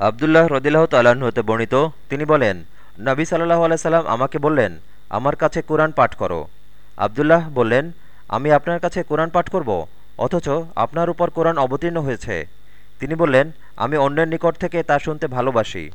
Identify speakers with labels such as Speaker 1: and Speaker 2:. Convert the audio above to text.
Speaker 1: আবদুল্লাহ রদিল্লাহ তাল্লাহ্ন হতে বর্ণিত, তিনি বলেন, নবী সাল্লাহ আলাইসাল্লাম আমাকে বললেন, আমার কাছে কোরআন পাঠ করো। আবদুল্লাহ বললেন, আমি আপনার কাছে কোরআন পাঠ করব, অথচ আপনার উপর কোরআন অবতীর্ণ হয়েছে। তিনি বললেন, আমি অন্যের নিকট থেকে তা শুনতে ভালোবাসি।